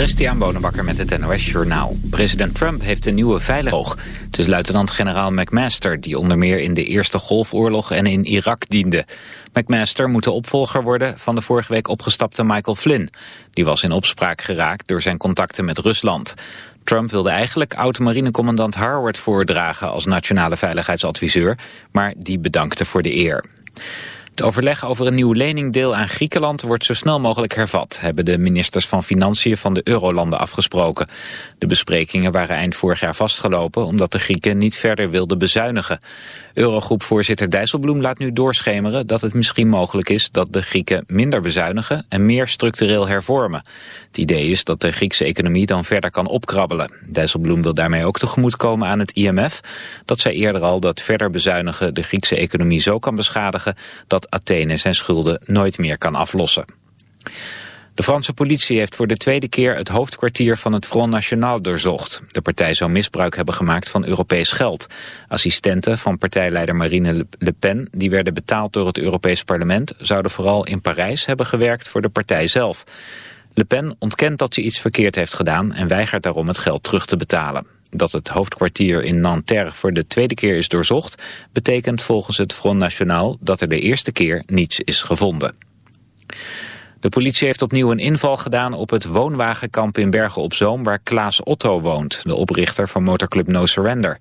Christian Bonenbakker met het NOS Journaal. President Trump heeft een nieuwe veiligheid. Het is luitenant-generaal McMaster... die onder meer in de Eerste Golfoorlog en in Irak diende. McMaster moet de opvolger worden van de vorige week opgestapte Michael Flynn. Die was in opspraak geraakt door zijn contacten met Rusland. Trump wilde eigenlijk oud-marinecommandant Harward voordragen... als nationale veiligheidsadviseur, maar die bedankte voor de eer. Het overleg over een nieuw leningdeel aan Griekenland wordt zo snel mogelijk hervat, hebben de ministers van Financiën van de Eurolanden afgesproken. De besprekingen waren eind vorig jaar vastgelopen omdat de Grieken niet verder wilden bezuinigen. Eurogroepvoorzitter Dijsselbloem laat nu doorschemeren dat het misschien mogelijk is dat de Grieken minder bezuinigen en meer structureel hervormen. Het idee is dat de Griekse economie dan verder kan opkrabbelen. Dijsselbloem wil daarmee ook tegemoetkomen aan het IMF. Dat zei eerder al dat verder bezuinigen de Griekse economie zo kan beschadigen dat Athene zijn schulden nooit meer kan aflossen. De Franse politie heeft voor de tweede keer het hoofdkwartier van het Front National doorzocht. De partij zou misbruik hebben gemaakt van Europees geld. Assistenten van partijleider Marine Le Pen, die werden betaald door het Europees Parlement, zouden vooral in Parijs hebben gewerkt voor de partij zelf. Le Pen ontkent dat ze iets verkeerd heeft gedaan en weigert daarom het geld terug te betalen. Dat het hoofdkwartier in Nanterre voor de tweede keer is doorzocht... betekent volgens het Front National dat er de eerste keer niets is gevonden. De politie heeft opnieuw een inval gedaan op het woonwagenkamp in Bergen op Zoom... waar Klaas Otto woont, de oprichter van motorclub No Surrender.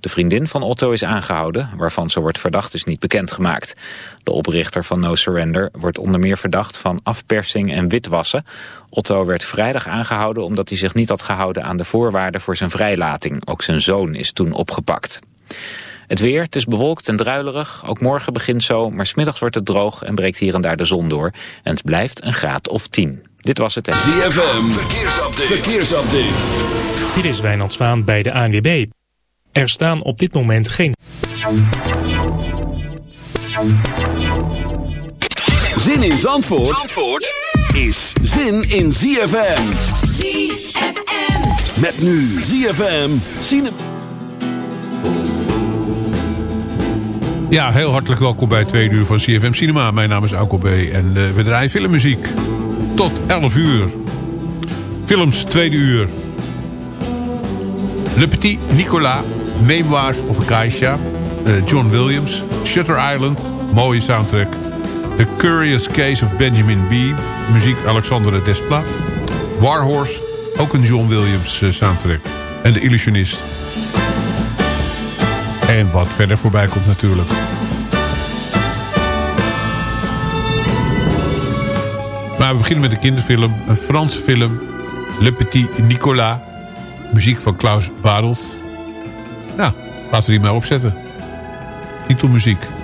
De vriendin van Otto is aangehouden, waarvan ze wordt verdacht is niet bekendgemaakt. De oprichter van No Surrender wordt onder meer verdacht van afpersing en witwassen. Otto werd vrijdag aangehouden omdat hij zich niet had gehouden aan de voorwaarden voor zijn vrijlating. Ook zijn zoon is toen opgepakt. Het weer, het is bewolkt en druilerig. Ook morgen begint zo, maar smiddags wordt het droog en breekt hier en daar de zon door. En het blijft een graad of 10. Dit was het. ZFM, verkeersupdate. verkeersupdate. Dit is Wijnand Zwaan bij de ANWB. Er staan op dit moment geen... Zin in Zandvoort, Zandvoort is zin in ZFM. ZFM. Met nu ZFM. Cine... Ja, heel hartelijk welkom bij het tweede uur van CFM Cinema. Mijn naam is Auko B. en uh, we draaien filmmuziek. Tot 11 uur. Films, tweede uur. Le Petit Nicolas, Memoirs of a Geisha, uh, John Williams, Shutter Island, mooie soundtrack. The Curious Case of Benjamin B, muziek Alexandre Desplat. Warhorse, ook een John Williams uh, soundtrack. En De Illusionist. En wat verder voorbij komt natuurlijk. Maar we beginnen met een kinderfilm. Een Franse film. Le Petit Nicolas. Muziek van Klaus Badelt. Nou, laten we die maar opzetten. Titelmuziek. De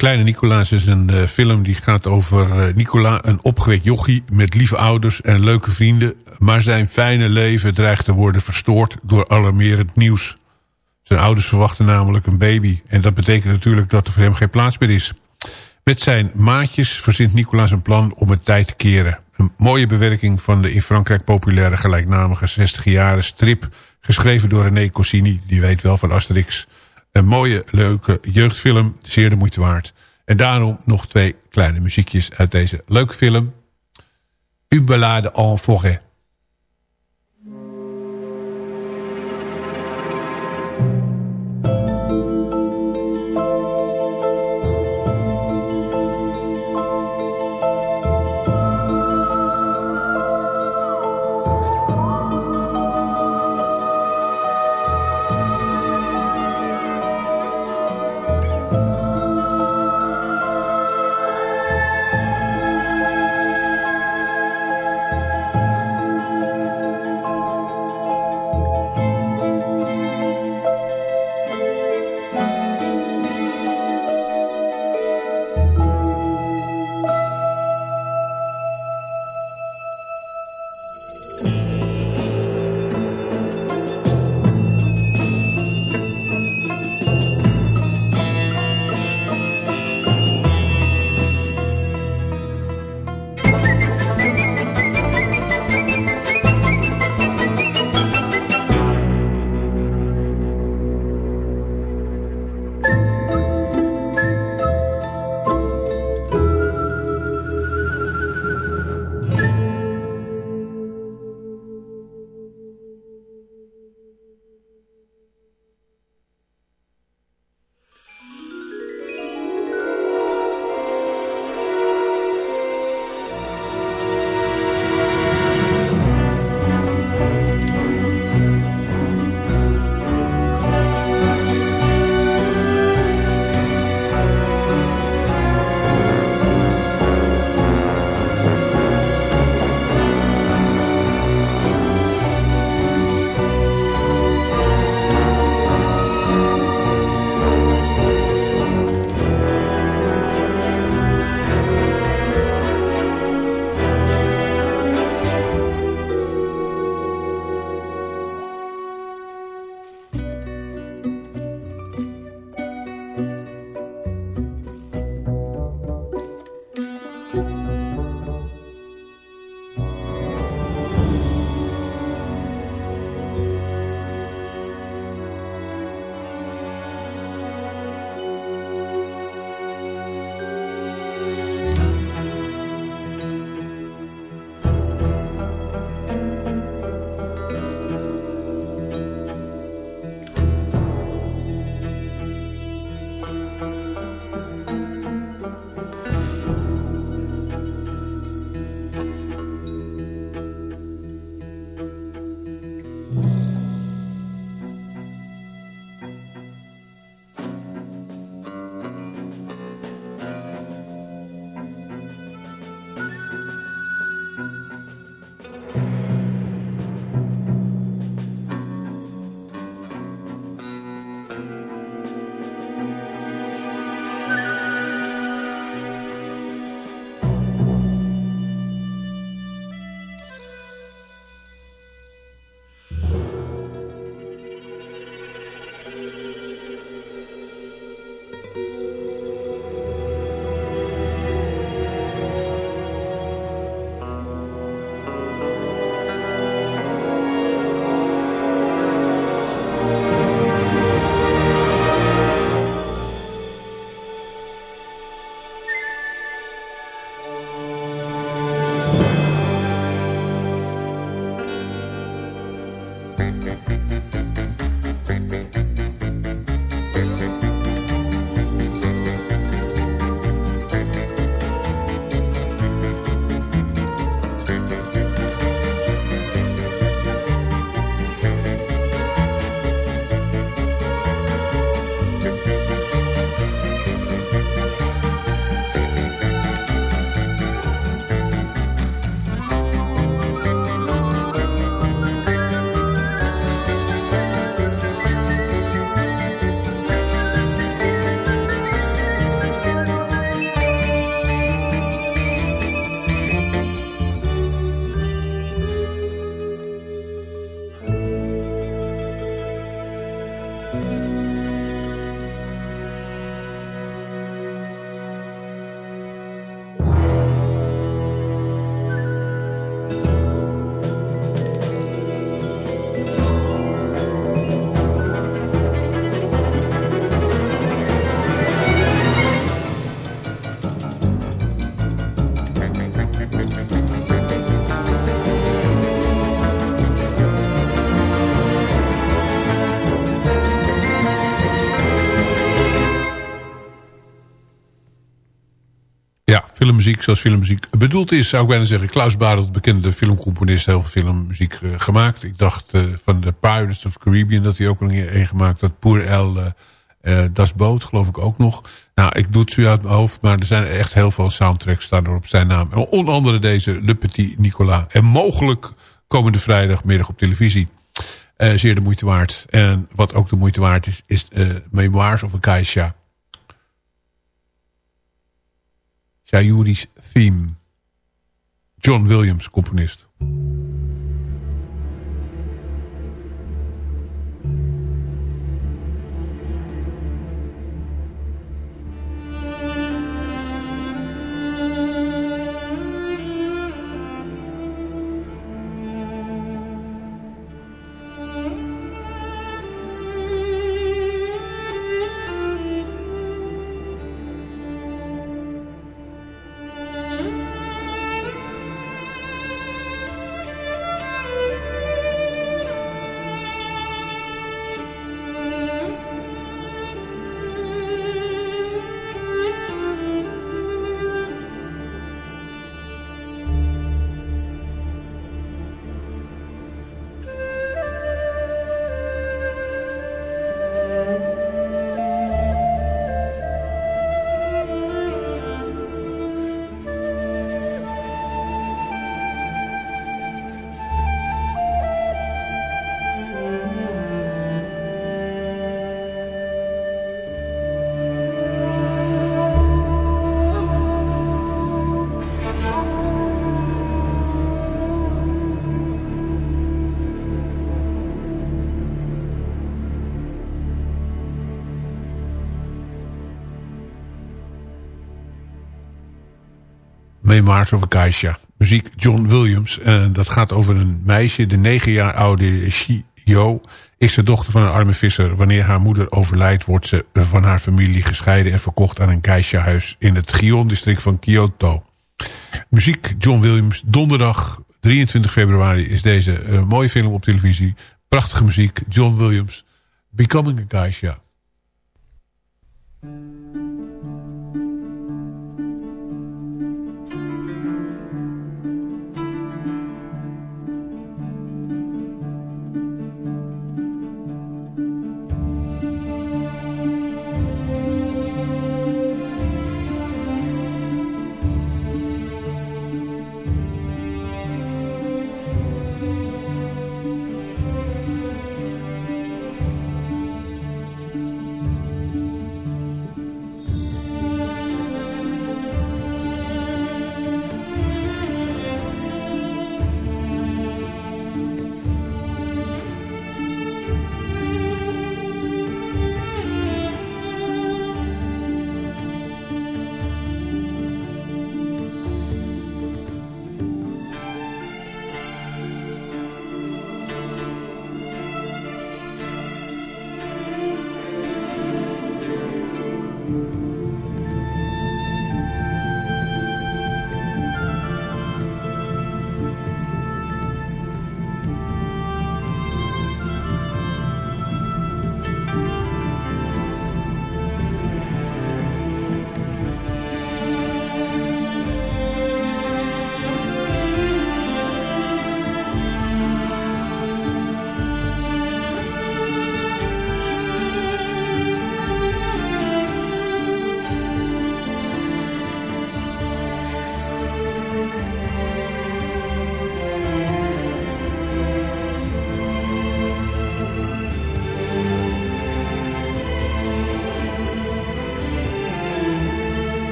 Kleine Nicolaas is een uh, film die gaat over uh, een opgewekt jochie met lieve ouders en leuke vrienden. Maar zijn fijne leven dreigt te worden verstoord door alarmerend nieuws. Zijn ouders verwachten namelijk een baby. En dat betekent natuurlijk dat er voor hem geen plaats meer is. Met zijn maatjes verzint Nicolaas een plan om het tijd te keren. Een mooie bewerking van de in Frankrijk populaire gelijknamige 60-jaren strip... geschreven door René Cossini, die weet wel van Asterix... Een mooie, leuke jeugdfilm, zeer de moeite waard. En daarom nog twee kleine muziekjes uit deze leuke film. Une en forêt. Filmmuziek zoals filmmuziek bedoeld is, zou ik bijna zeggen. Klaus Barend, bekende filmcomponist, heel veel filmmuziek uh, gemaakt. Ik dacht uh, van de Pirates of the Caribbean dat hij ook nog een gemaakt had. Poer El, uh, Das Boot, geloof ik ook nog. Nou, ik doe het zo uit mijn hoofd, maar er zijn echt heel veel soundtracks er op zijn naam. En onder andere deze Le Petit Nicolas. En mogelijk komende vrijdagmiddag op televisie. zeer de moeite waard. En wat ook de moeite waard is, is Memoirs of a. Sayuri's Theme. John Williams, componist. Memoirs of Geisha. Muziek John Williams. En dat gaat over een meisje, de negen jaar oude Shio. Is de dochter van een arme visser. Wanneer haar moeder overlijdt wordt ze van haar familie gescheiden... en verkocht aan een Geisha-huis in het Gion-district van Kyoto. Muziek John Williams. Donderdag 23 februari is deze uh, mooie film op televisie. Prachtige muziek. John Williams. Becoming a Geisha.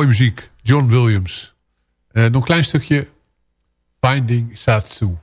Mooie muziek. John Williams. Uh, nog een klein stukje. Finding Satsu.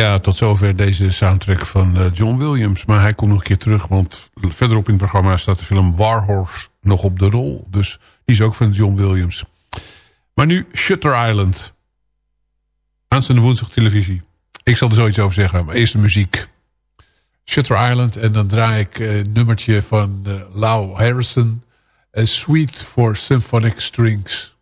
Ja, tot zover deze soundtrack van eh, John Williams. Maar hij komt nog een keer terug, want verderop in het programma staat de film Warhorse nog op de rol. Dus die is ook van John Williams. Maar nu Shutter Island. Aanstaande woensdag televisie. Ik zal er zoiets over zeggen, maar eerst de muziek. Shutter Island en dan draai ik een uh, nummertje van uh, Lau Harrison. A Suite for Symphonic Strings.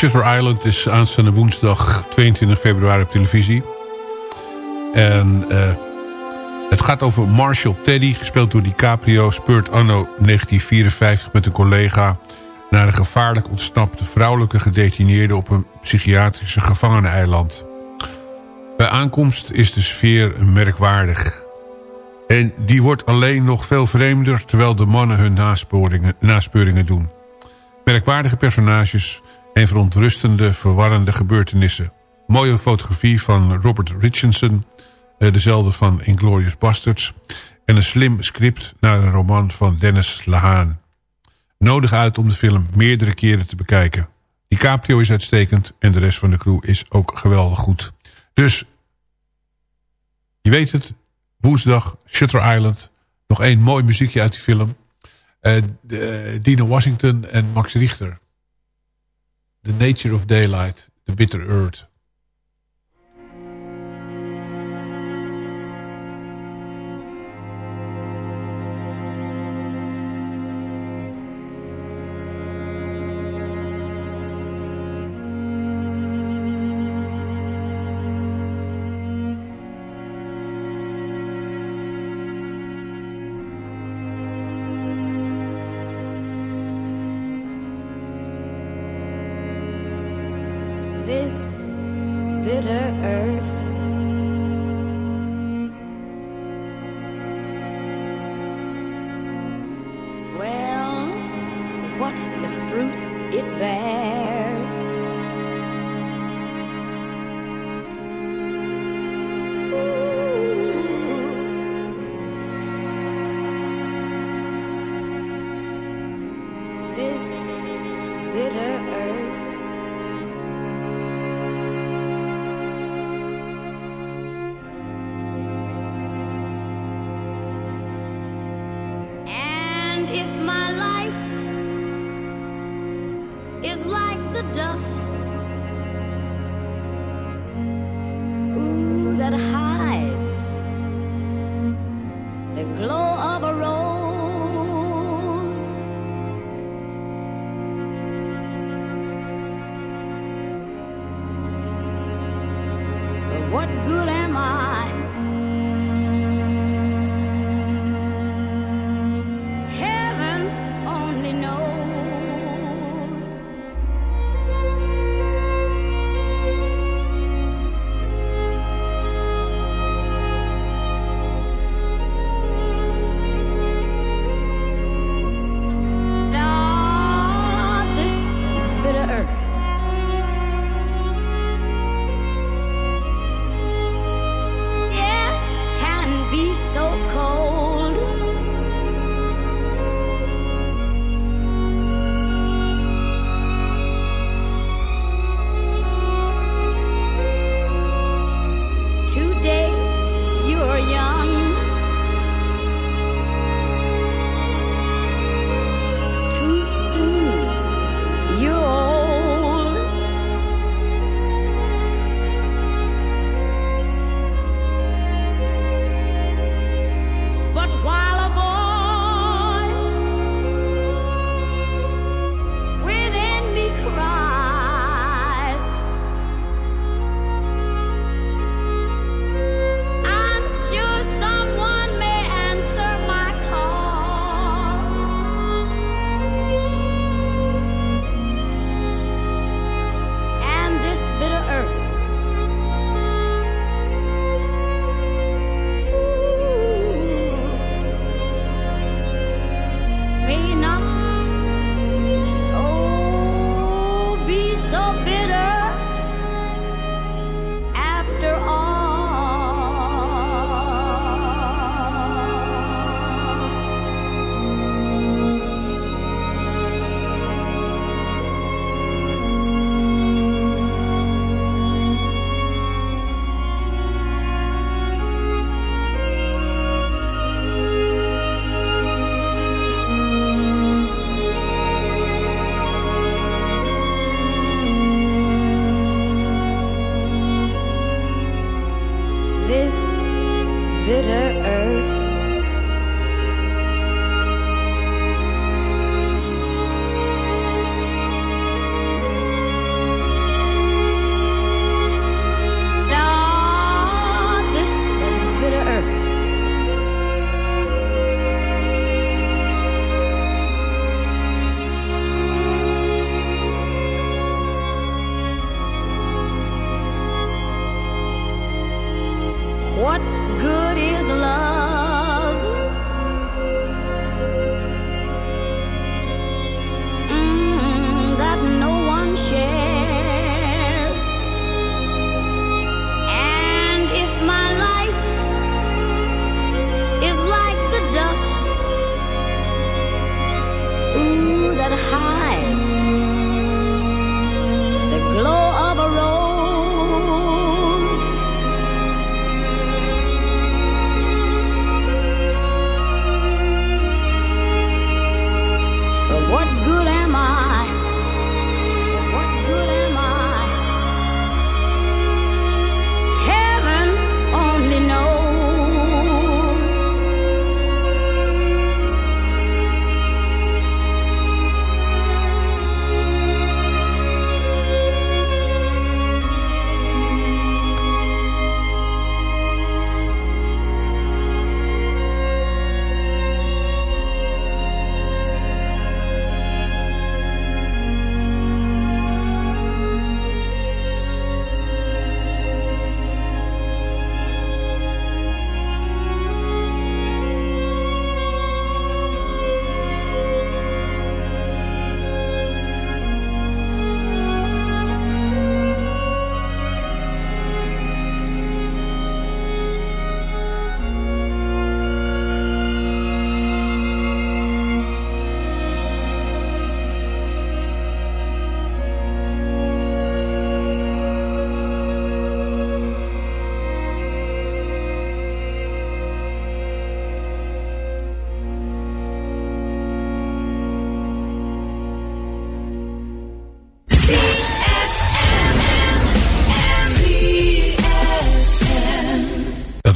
Shutter Island is aanstaande woensdag 22 februari op televisie. En uh, het gaat over Marshall Teddy, gespeeld door DiCaprio... speurt anno 1954 met een collega... naar een gevaarlijk ontsnapte vrouwelijke gedetineerde... op een psychiatrische gevangeneiland. Bij aankomst is de sfeer merkwaardig. En die wordt alleen nog veel vreemder... terwijl de mannen hun nasporingen, naspeuringen doen. Merkwaardige personages en verontrustende, verwarrende gebeurtenissen. Mooie fotografie van Robert Richardson... Eh, dezelfde van Inglorious Bastards... en een slim script naar een roman van Dennis Lahaan. Nodig uit om de film meerdere keren te bekijken. DiCaprio is uitstekend en de rest van de crew is ook geweldig goed. Dus, je weet het, woensdag, Shutter Island. Nog één mooi muziekje uit die film. Uh, Dino Washington en Max Richter. The Nature of Daylight, The Bitter Earth. earth.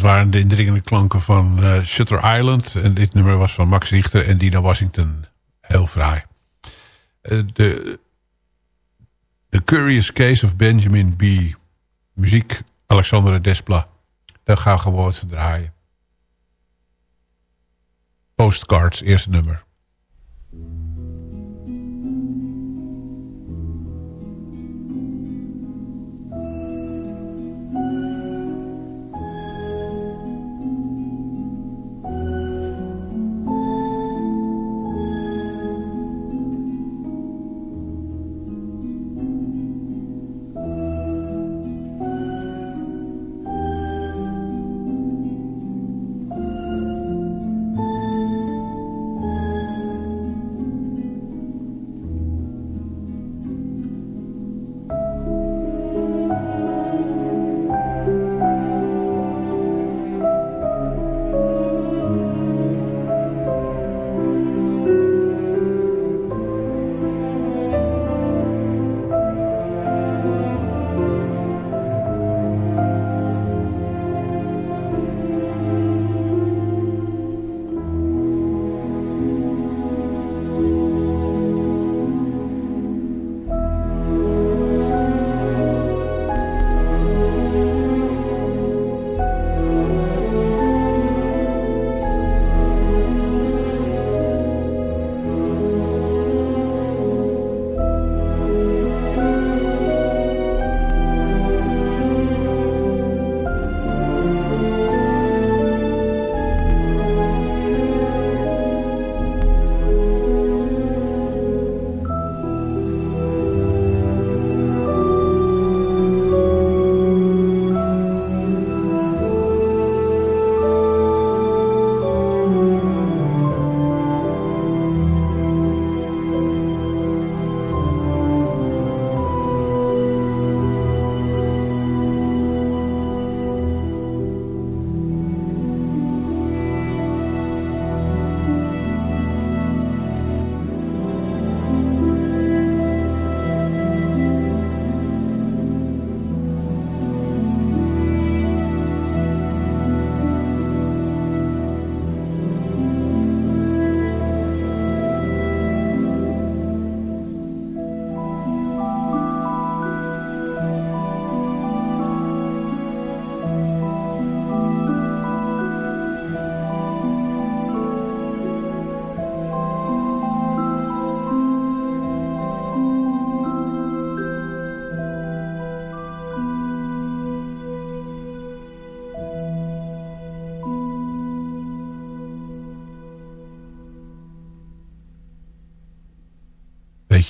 Waren de indringende klanken van uh, Shutter Island. En dit nummer was van Max Richter en Dina Washington. Heel fraai. Uh, de The Curious Case of Benjamin B. Muziek Alexandre Despla. Daar gaan we gewoon draaien. Postcards, eerste nummer.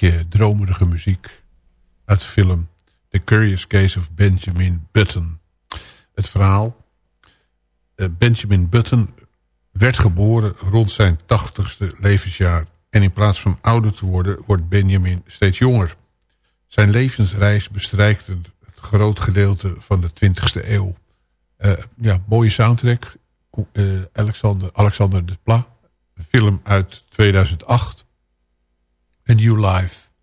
Beetje dromerige muziek uit de film The Curious Case of Benjamin Button. Het verhaal. Uh, Benjamin Button werd geboren rond zijn tachtigste levensjaar. En in plaats van ouder te worden, wordt Benjamin steeds jonger. Zijn levensreis bestrijkt het groot gedeelte van de 20e eeuw. Uh, ja, mooie soundtrack. Uh, Alexander, Alexander de Pla. Film uit 2008. A New Life.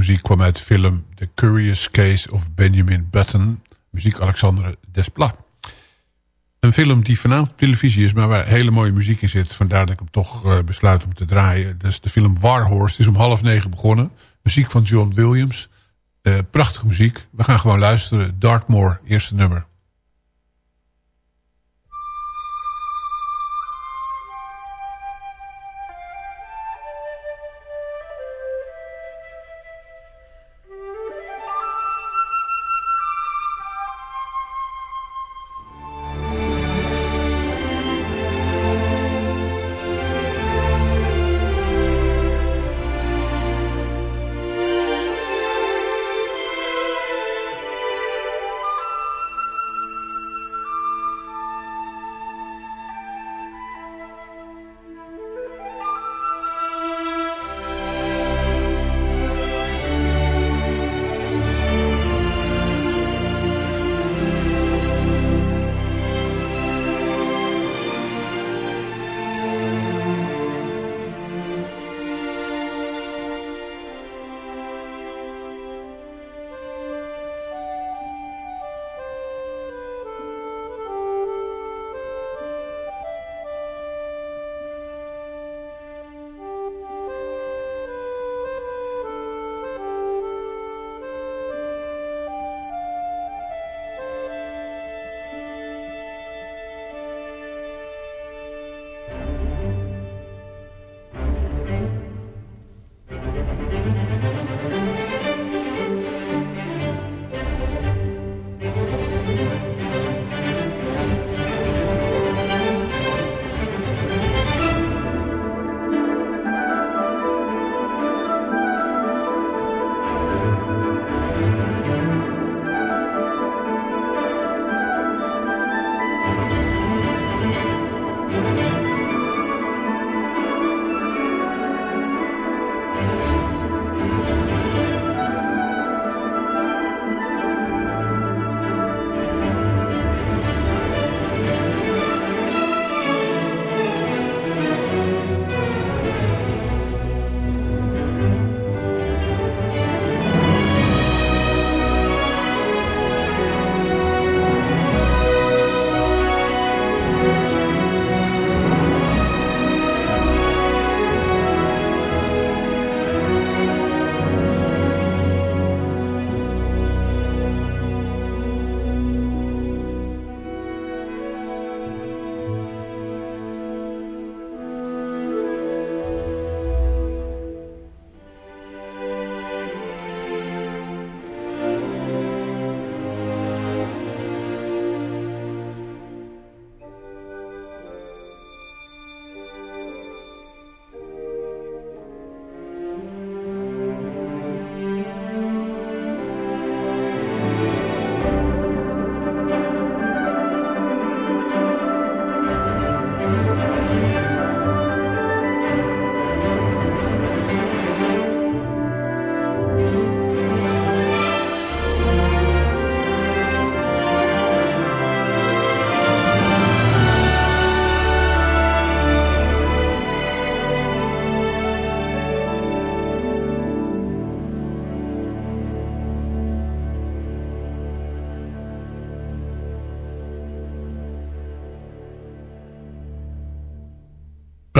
Muziek kwam uit de film The Curious Case of Benjamin Button. Muziek Alexandre Desplat. Een film die vanavond op televisie is, maar waar hele mooie muziek in zit. Vandaar dat ik hem toch uh, besluit om te draaien. Is de film Warhorse. Het is om half negen begonnen. Muziek van John Williams. Uh, prachtige muziek. We gaan gewoon luisteren. Dartmoor, eerste nummer.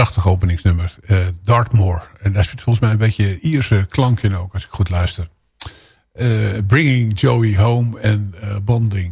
Prachtig openingsnummer. Uh, Dartmoor. En daar zit volgens mij een beetje Ierse klankje ook, als ik goed luister. Uh, bringing Joey Home en uh, Bonding.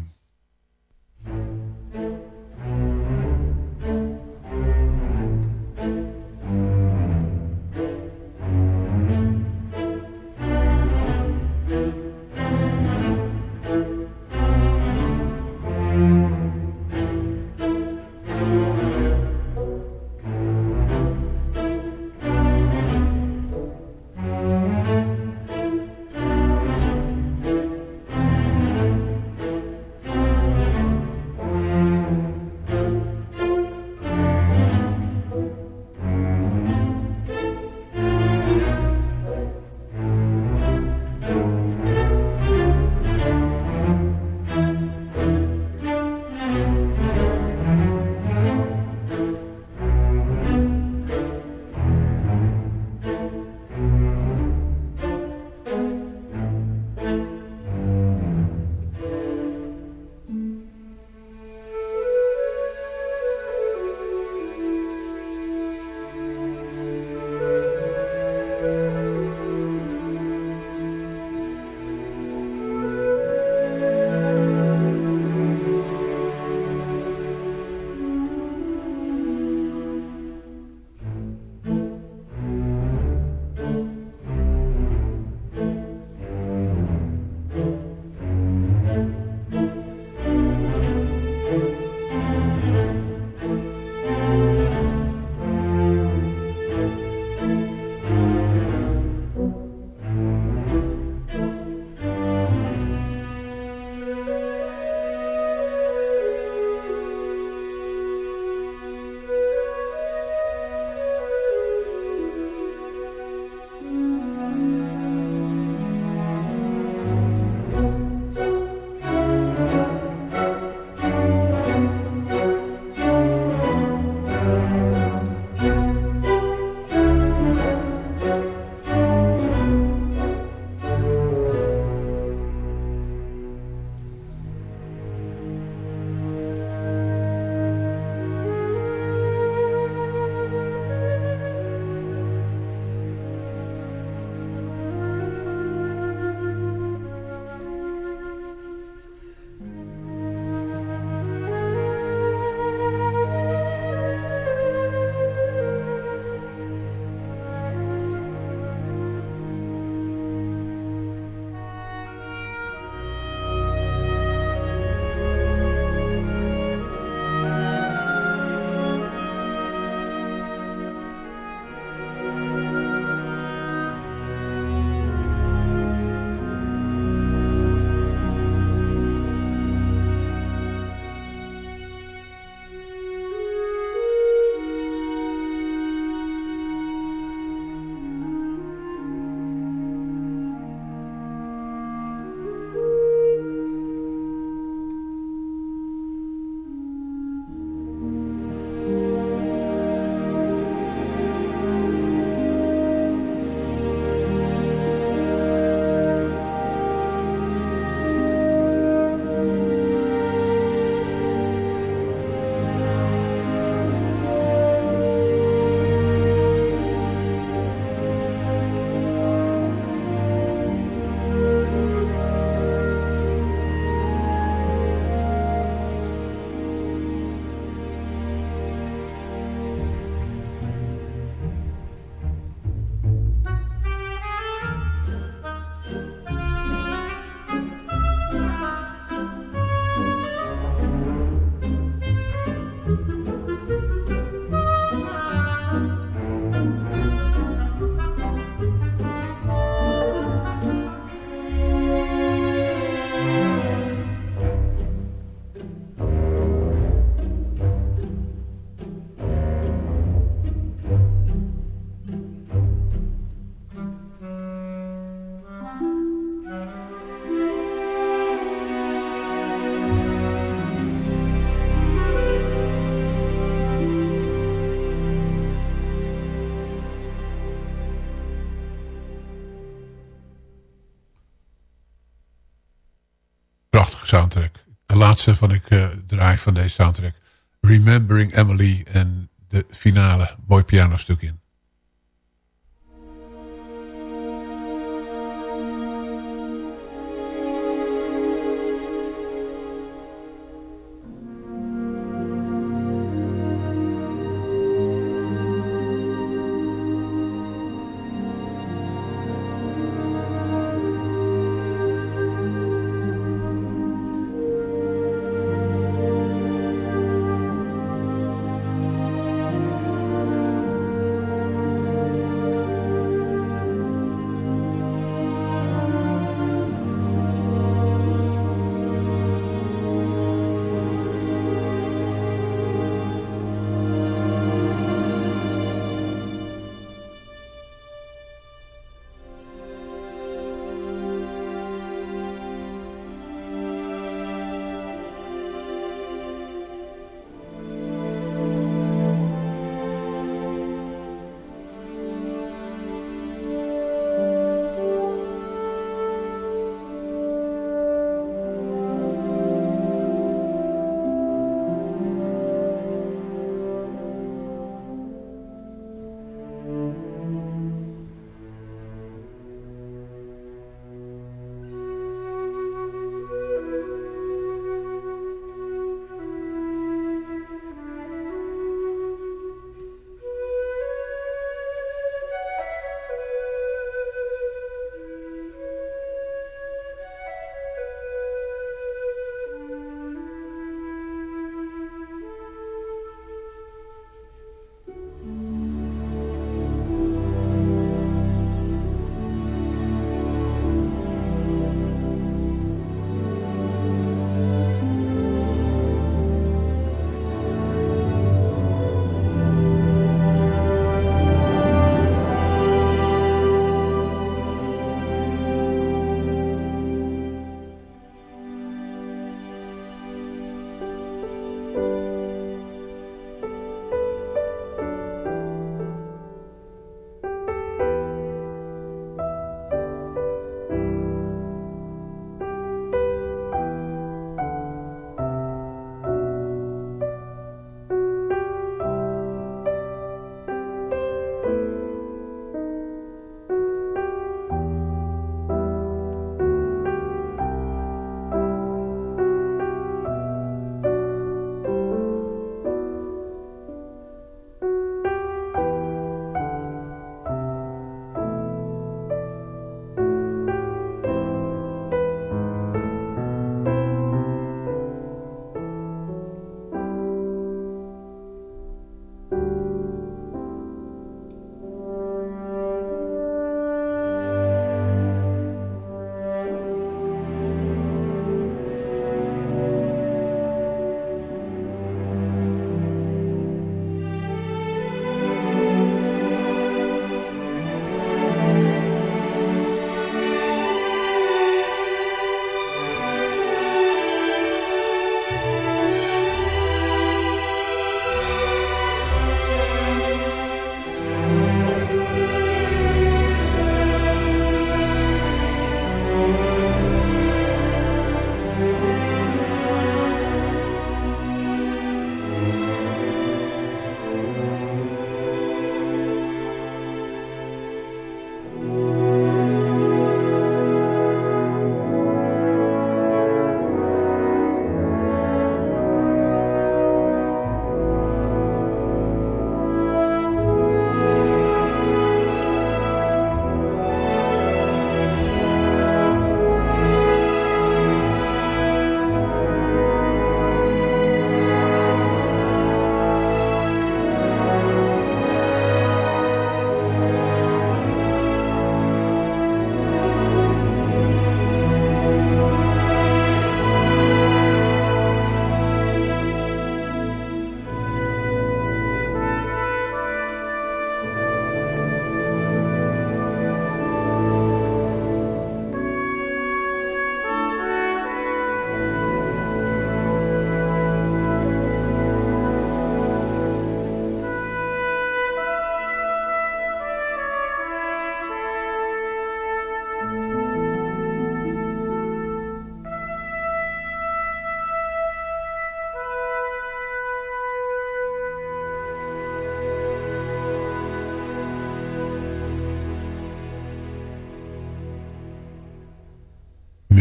Soundtrack. De laatste van ik uh, draai van deze soundtrack. Remembering Emily en de finale. Mooi pianostuk in.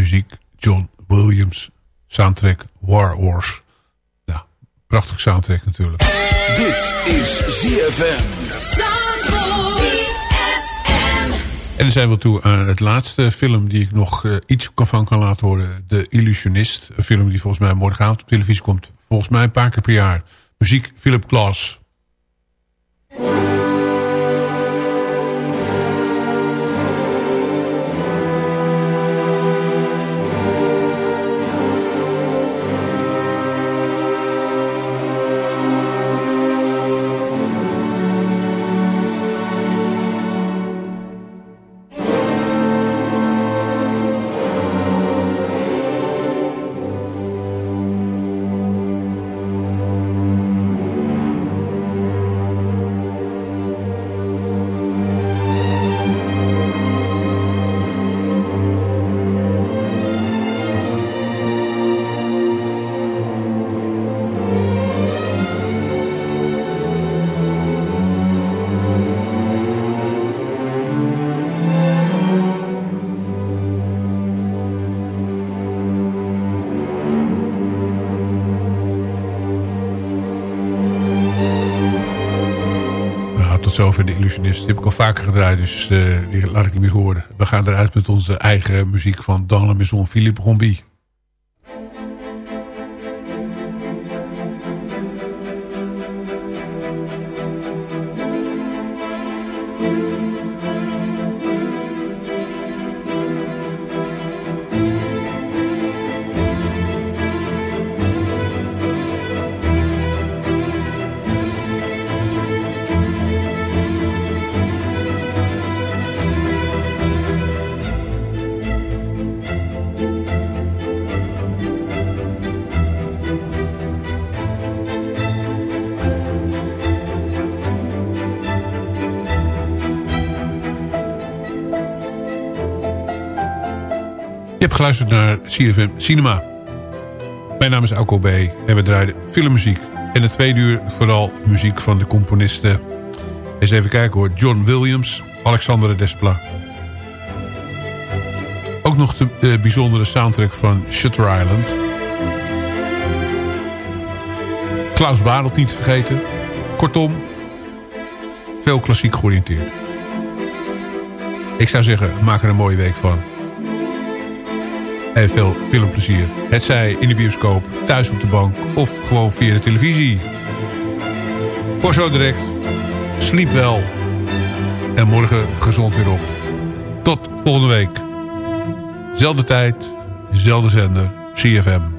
Muziek John Williams. Soundtrack War Wars. Ja, prachtige soundtrack natuurlijk. Dit is ZFM. En dan zijn we toe aan het laatste film die ik nog uh, iets van kan laten horen. De Illusionist. Een film die volgens mij morgenavond op televisie komt. Volgens mij een paar keer per jaar. Muziek Philip Glass. Die heb ik al vaker gedraaid, dus uh, die laat ik niet meer horen. We gaan eruit met onze eigen muziek van Dan La Maison Philippe Rombi. Geluisterd naar CFM Cinema. Mijn naam is Alco B. En we draaien filmmuziek. En het tweede uur vooral muziek van de componisten. Eens even kijken hoor. John Williams, Alexandre Desplat. Ook nog de uh, bijzondere soundtrack van Shutter Island. Klaus Barelt niet te vergeten. Kortom, veel klassiek georiënteerd. Ik zou zeggen, maak er een mooie week van. En veel filmplezier. Het zij in de bioscoop, thuis op de bank of gewoon via de televisie. Voor zo direct. Sliep wel. En morgen gezond weer op. Tot volgende week. Zelfde tijd, zelfde zender, CFM.